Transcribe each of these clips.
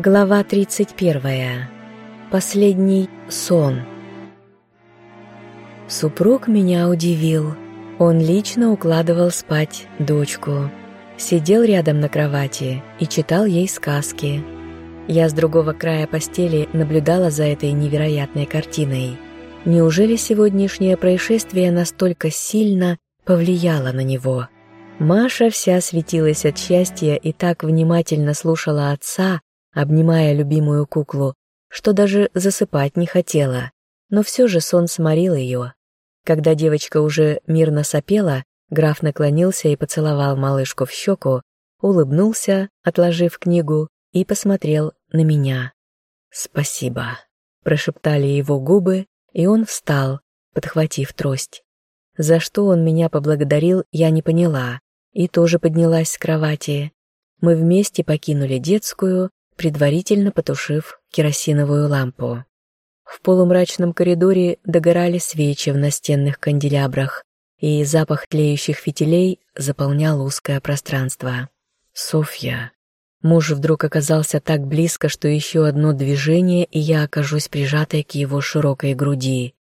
Глава 31. Последний сон. Супруг меня удивил. Он лично укладывал спать дочку. Сидел рядом на кровати и читал ей сказки. Я с другого края постели наблюдала за этой невероятной картиной. Неужели сегодняшнее происшествие настолько сильно повлияло на него? Маша вся светилась от счастья и так внимательно слушала отца, обнимая любимую куклу, что даже засыпать не хотела, но все же сон сморил ее. Когда девочка уже мирно сопела, граф наклонился и поцеловал малышку в щеку, улыбнулся, отложив книгу, и посмотрел на меня. «Спасибо», — прошептали его губы, и он встал, подхватив трость. За что он меня поблагодарил, я не поняла, и тоже поднялась с кровати. Мы вместе покинули детскую, предварительно потушив керосиновую лампу. В полумрачном коридоре догорали свечи в настенных канделябрах, и запах тлеющих фитилей заполнял узкое пространство. «Софья». Муж вдруг оказался так близко, что еще одно движение, и я окажусь прижатой к его широкой груди.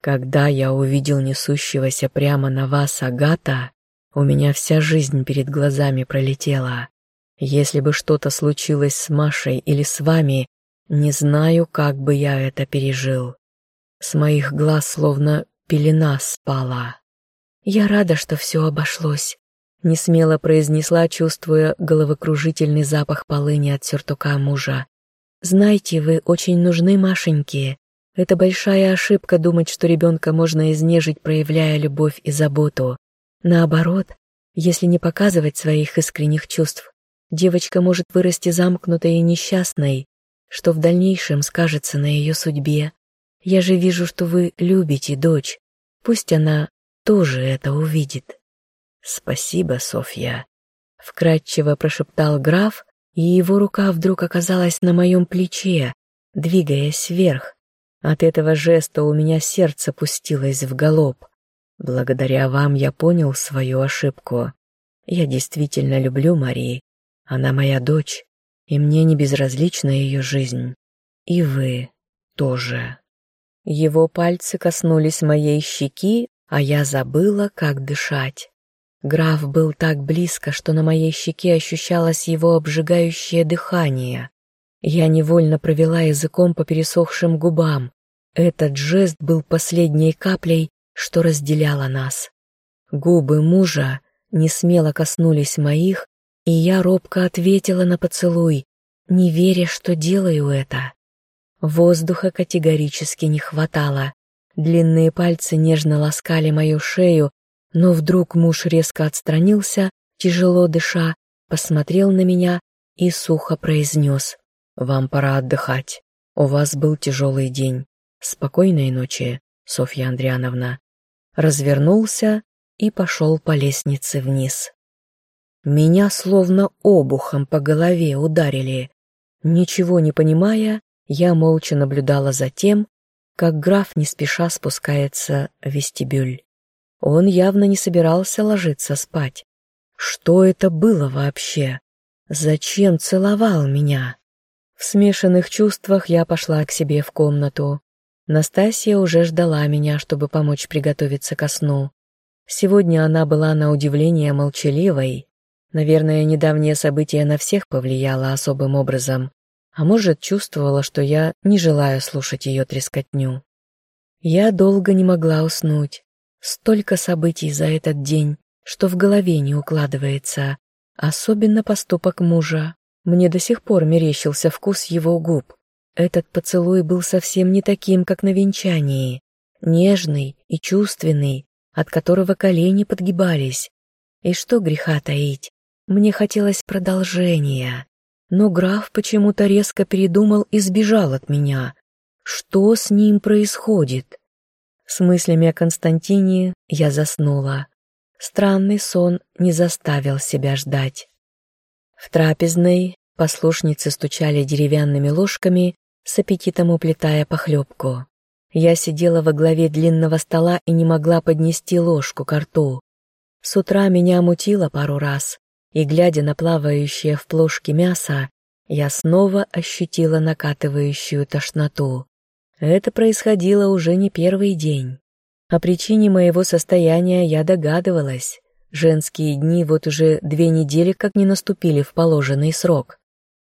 Когда я увидел несущегося прямо на вас Агата, у меня вся жизнь перед глазами пролетела. Если бы что-то случилось с Машей или с вами, не знаю, как бы я это пережил. С моих глаз словно пелена спала. Я рада, что все обошлось. Несмело произнесла, чувствуя головокружительный запах полыни от сюртука мужа. «Знаете, вы очень нужны Машеньке. Это большая ошибка думать, что ребенка можно изнежить, проявляя любовь и заботу. Наоборот, если не показывать своих искренних чувств, девочка может вырасти замкнутой и несчастной, что в дальнейшем скажется на ее судьбе. Я же вижу, что вы любите дочь. Пусть она тоже это увидит. Спасибо, Софья. Вкратчиво прошептал граф, и его рука вдруг оказалась на моем плече, двигаясь вверх. От этого жеста у меня сердце пустилось в галоп. Благодаря вам я понял свою ошибку. Я действительно люблю Марии, она моя дочь, и мне не безразлична ее жизнь. И вы тоже. Его пальцы коснулись моей щеки, а я забыла, как дышать. Граф был так близко, что на моей щеке ощущалось его обжигающее дыхание. Я невольно провела языком по пересохшим губам. Этот жест был последней каплей, что разделяло нас. Губы мужа не смело коснулись моих, и я робко ответила на поцелуй, не веря, что делаю это. Воздуха категорически не хватало. Длинные пальцы нежно ласкали мою шею, но вдруг муж резко отстранился, тяжело дыша, посмотрел на меня и сухо произнес. «Вам пора отдыхать. У вас был тяжелый день. Спокойной ночи, Софья Андриановна». Развернулся и пошел по лестнице вниз. Меня словно обухом по голове ударили. Ничего не понимая, я молча наблюдала за тем, как граф не спеша спускается в вестибюль. Он явно не собирался ложиться спать. Что это было вообще? Зачем целовал меня? В смешанных чувствах я пошла к себе в комнату. Настасья уже ждала меня, чтобы помочь приготовиться ко сну. Сегодня она была на удивление молчаливой, Наверное, недавнее событие на всех повлияло особым образом, а может, чувствовала, что я не желаю слушать ее трескотню. Я долго не могла уснуть. Столько событий за этот день, что в голове не укладывается. Особенно поступок мужа. Мне до сих пор мерещился вкус его губ. Этот поцелуй был совсем не таким, как на венчании. Нежный и чувственный, от которого колени подгибались. И что греха таить, мне хотелось продолжения, но граф почему-то резко передумал и сбежал от меня. Что с ним происходит? С мыслями о Константине я заснула. Странный сон не заставил себя ждать. В трапезной послушницы стучали деревянными ложками, с аппетитом уплетая похлебку. Я сидела во главе длинного стола и не могла поднести ложку к рту. С утра меня мутило пару раз, и, глядя на плавающее в плошке мясо, я снова ощутила накатывающую тошноту. Это происходило уже не первый день. О причине моего состояния я догадывалась. Женские дни вот уже две недели как не наступили в положенный срок.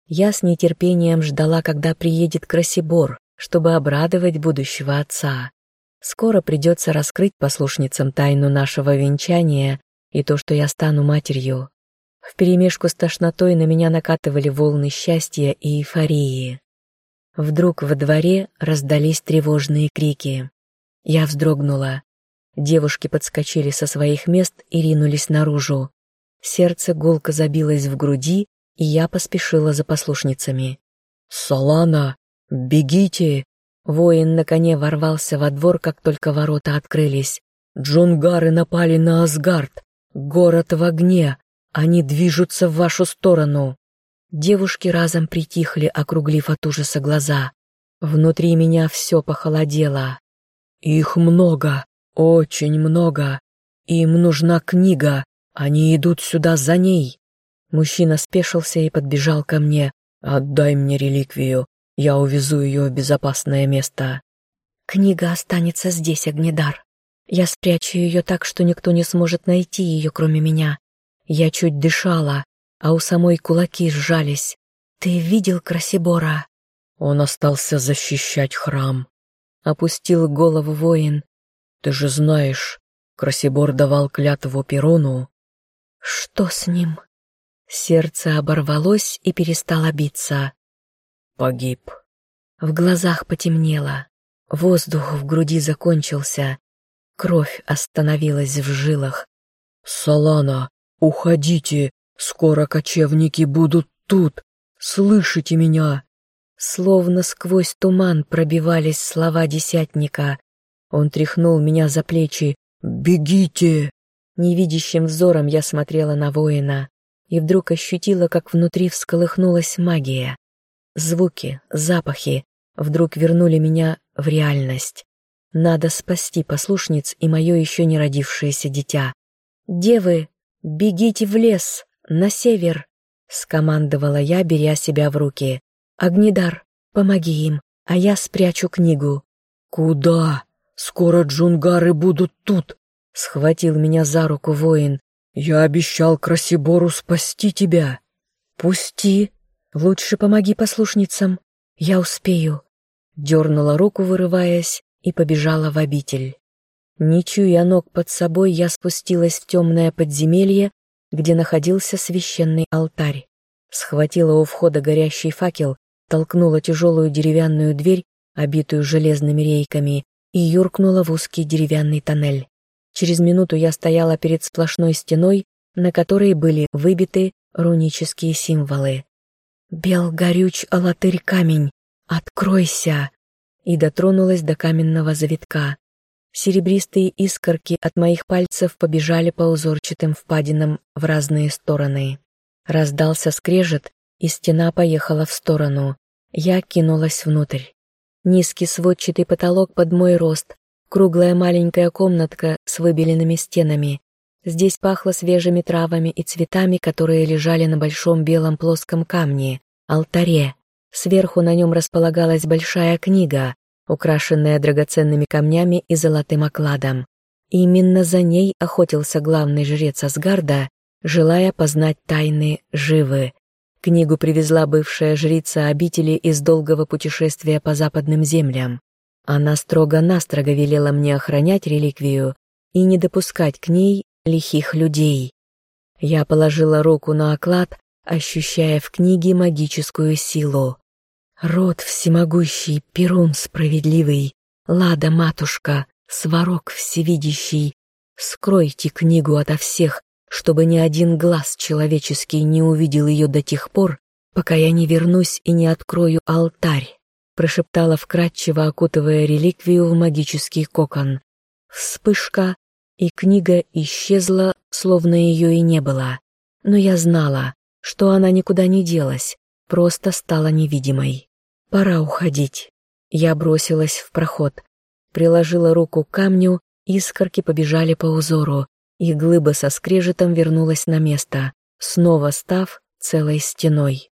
Я с нетерпением ждала, когда приедет Красибор, чтобы обрадовать будущего отца. Скоро придется раскрыть послушницам тайну нашего венчания и то, что я стану матерью. Вперемешку с тошнотой на меня накатывали волны счастья и эйфории. Вдруг во дворе раздались тревожные крики. Я вздрогнула. Девушки подскочили со своих мест и ринулись наружу. Сердце гулко забилось в груди, и я поспешила за послушницами. «Солана, бегите!» Воин на коне ворвался во двор, как только ворота открылись. «Джунгары напали на Асгард! Город в огне! Они движутся в вашу сторону!» Девушки разом притихли, округлив от ужаса глаза. Внутри меня все похолодело. «Их много, очень много. Им нужна книга. Они идут сюда за ней». Мужчина спешился и подбежал ко мне. «Отдай мне реликвию. Я увезу ее в безопасное место». «Книга останется здесь, Огнедар. Я спрячу ее так, что никто не сможет найти ее, кроме меня. Я чуть дышала, а у самой кулаки сжались. Ты видел Красибора?» Он остался защищать храм. Опустил голову воин. «Ты же знаешь, Красибор давал клятву Перону». «Что с ним?» Сердце оборвалось и перестало биться. Погиб. В глазах потемнело. Воздух в груди закончился. Кровь остановилась в жилах. «Солана, уходите! Скоро кочевники будут тут! Слышите меня?» Словно сквозь туман пробивались слова десятника. Он тряхнул меня за плечи. «Бегите!» Невидящим взором я смотрела на воина и вдруг ощутила, как внутри всколыхнулась магия. Звуки, запахи вдруг вернули меня в реальность. Надо спасти послушниц и мое еще не родившееся дитя. «Девы, бегите в лес, на север!» — скомандовала я, беря себя в руки. «Огнедар, помоги им, а я спрячу книгу». «Куда? Скоро джунгары будут тут!» — схватил меня за руку воин. «Я обещал Красибору спасти тебя!» «Пусти!» «Лучше помоги послушницам, я успею», дернула руку, вырываясь, и побежала в обитель. Не чуя ног под собой, я спустилась в темное подземелье, где находился священный алтарь. Схватила у входа горящий факел, толкнула тяжелую деревянную дверь, обитую железными рейками, и юркнула в узкий деревянный тоннель. Через минуту я стояла перед сплошной стеной, на которой были выбиты рунические символы. «Бел горюч, алатырь камень, откройся!» и дотронулась до каменного завитка. Серебристые искорки от моих пальцев побежали по узорчатым впадинам в разные стороны. Раздался скрежет, и стена поехала в сторону. Я кинулась внутрь. Низкий сводчатый потолок под мой рост, круглая маленькая комнатка с выбеленными стенами, Здесь пахло свежими травами и цветами, которые лежали на большом белом плоском камне, алтаре. Сверху на нем располагалась большая книга, украшенная драгоценными камнями и золотым окладом. именно за ней охотился главный жрец Асгарда, желая познать тайны Живы. Книгу привезла бывшая жрица обители из долгого путешествия по западным землям. Она строго-настрого велела мне охранять реликвию и не допускать к ней лихих людей. Я положила руку на оклад, ощущая в книге магическую силу. Род всемогущий, Перун справедливый, Лада-матушка, Сварог всевидящий, скройте книгу ото всех, чтобы ни один глаз человеческий не увидел ее до тех пор, пока я не вернусь и не открою алтарь, прошептала вкратчиво, окутывая реликвию в магический кокон. Вспышка, и книга исчезла, словно ее и не было. Но я знала, что она никуда не делась, просто стала невидимой. Пора уходить. Я бросилась в проход, приложила руку к камню, искорки побежали по узору, и глыба со скрежетом вернулась на место, снова став целой стеной.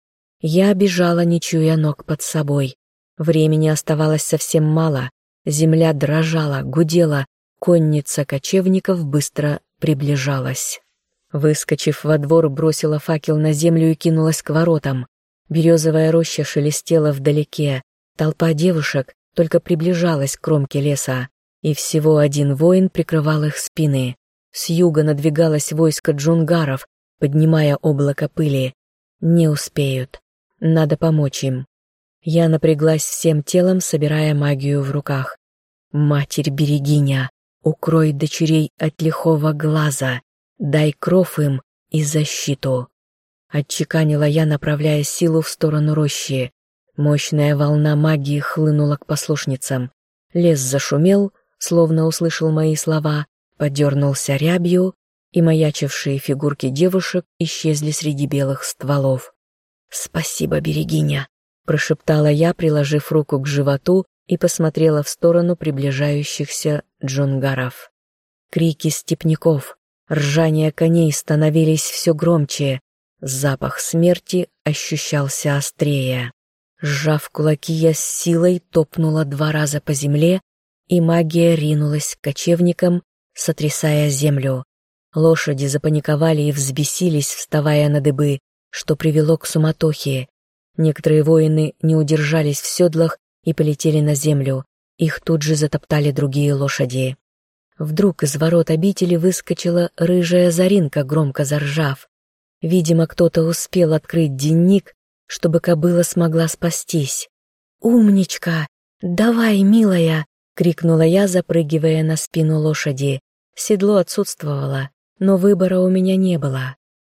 Я бежала, не чуя ног под собой. Времени оставалось совсем мало. Земля дрожала, гудела, конница кочевников быстро приближалась. Выскочив во двор, бросила факел на землю и кинулась к воротам. Березовая роща шелестела вдалеке. Толпа девушек только приближалась к кромке леса, и всего один воин прикрывал их спины. С юга надвигалось войско джунгаров, поднимая облако пыли. Не успеют. Надо помочь им. Я напряглась всем телом, собирая магию в руках. «Матерь-берегиня, укрой дочерей от лихого глаза, дай кров им и защиту». Отчеканила я, направляя силу в сторону рощи. Мощная волна магии хлынула к послушницам. Лес зашумел, словно услышал мои слова, подернулся рябью, и маячившие фигурки девушек исчезли среди белых стволов. «Спасибо, Берегиня!» — прошептала я, приложив руку к животу и посмотрела в сторону приближающихся джунгаров. Крики степняков, ржание коней становились все громче, запах смерти ощущался острее. Сжав кулаки, я с силой топнула два раза по земле, и магия ринулась к кочевникам, сотрясая землю. Лошади запаниковали и взбесились, вставая на дыбы, что привело к суматохе. Некоторые воины не удержались в седлах и полетели на землю. Их тут же затоптали другие лошади. Вдруг из ворот обители выскочила рыжая Заринка, громко заржав. Видимо, кто-то успел открыть денник, чтобы кобыла смогла спастись. «Умничка! Давай, милая!» — крикнула я, запрыгивая на спину лошади. Седло отсутствовало, но выбора у меня не было.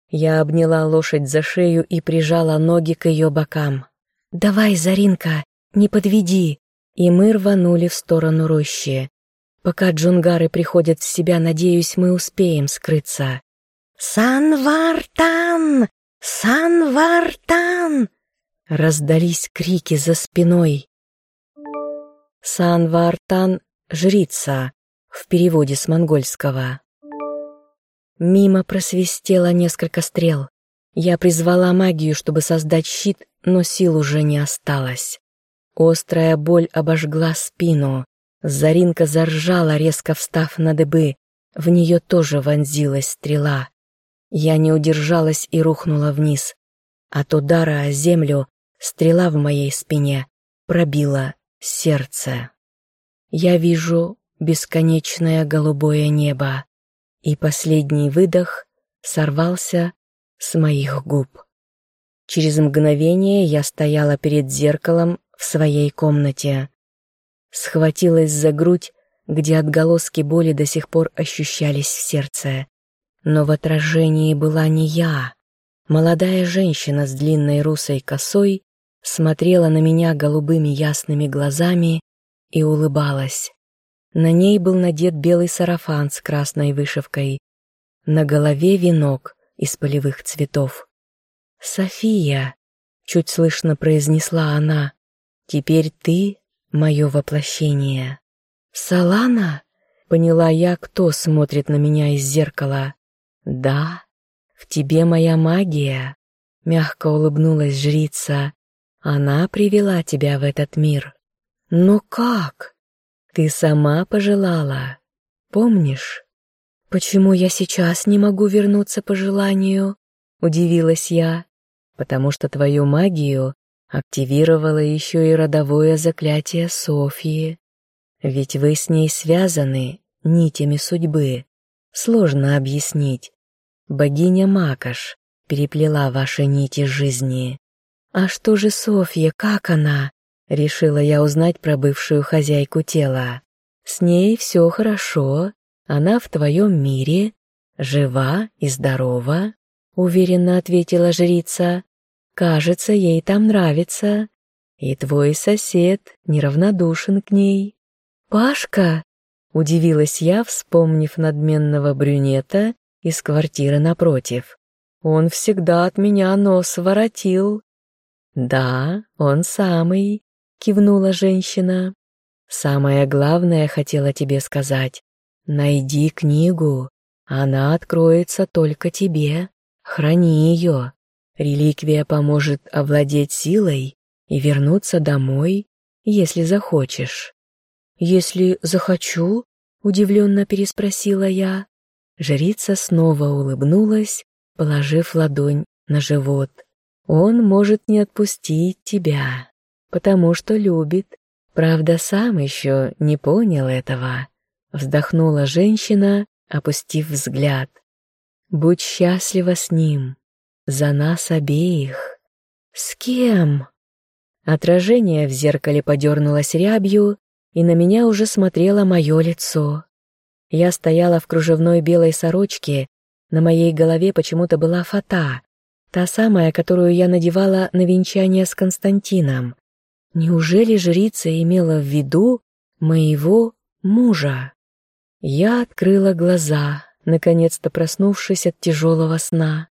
Я обняла лошадь за шею и прижала ноги к ее бокам. «Давай, Заринка, не подведи!» И мы рванули в сторону рощи. Пока джунгары приходят в себя, надеюсь, мы успеем скрыться. «Санвартан! Санвартан!» Раздались крики за спиной. Санвартан — жрица, в переводе с монгольского. Мимо просвистело несколько стрел. Я призвала магию, чтобы создать щит, но сил уже не осталось. Острая боль обожгла спину. Заринка заржала, резко встав на дыбы. В нее тоже вонзилась стрела. Я не удержалась и рухнула вниз. От удара о землю стрела в моей спине пробила сердце. Я вижу бесконечное голубое небо и последний выдох сорвался с моих губ. Через мгновение я стояла перед зеркалом в своей комнате. Схватилась за грудь, где отголоски боли до сих пор ощущались в сердце. Но в отражении была не я. Молодая женщина с длинной русой косой смотрела на меня голубыми ясными глазами и улыбалась. На ней был надет белый сарафан с красной вышивкой. На голове венок из полевых цветов. «София», — чуть слышно произнесла она, — «теперь ты — мое воплощение». «Салана?» — поняла я, кто смотрит на меня из зеркала. «Да, в тебе моя магия», — мягко улыбнулась жрица. «Она привела тебя в этот мир». «Но как?» Ты сама пожелала, помнишь? Почему я сейчас не могу вернуться по желанию? Удивилась я. Потому что твою магию активировало еще и родовое заклятие Софии. Ведь вы с ней связаны нитями судьбы. Сложно объяснить. Богиня Макаш переплела ваши нити жизни. А что же Софья, как она? Решила я узнать про бывшую хозяйку тела. С ней все хорошо, она в твоем мире, жива и здорова, уверенно ответила жрица. Кажется, ей там нравится. И твой сосед неравнодушен к ней. Пашка, удивилась я, вспомнив надменного брюнета из квартиры напротив. Он всегда от меня нос воротил. Да, он самый, кивнула женщина. Самое главное хотела тебе сказать. Найди книгу. Она откроется только тебе. Храни ее. Реликвия поможет овладеть силой и вернуться домой, если захочешь. «Если захочу?» — удивленно переспросила я. Жрица снова улыбнулась, положив ладонь на живот. «Он может не отпустить тебя, потому что любит. Правда, сам еще не понял этого». Вздохнула женщина, опустив взгляд. «Будь счастлива с ним. За нас обеих». «С кем?» Отражение в зеркале подернулось рябью, и на меня уже смотрело мое лицо. Я стояла в кружевной белой сорочке, на моей голове почему-то была фата, та самая, которую я надевала на венчание с Константином. Неужели жрица имела в виду моего мужа? Я открыла глаза, наконец-то проснувшись от тяжелого сна.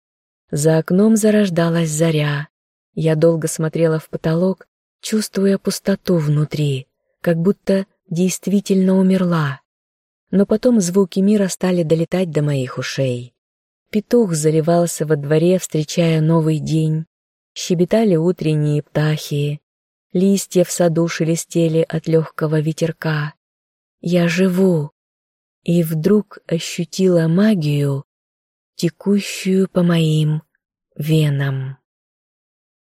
За окном зарождалась заря. Я долго смотрела в потолок, чувствуя пустоту внутри как будто действительно умерла. Но потом звуки мира стали долетать до моих ушей. Петух заливался во дворе, встречая новый день. Щебетали утренние птахи. Листья в саду шелестели от легкого ветерка. Я живу. И вдруг ощутила магию, текущую по моим венам.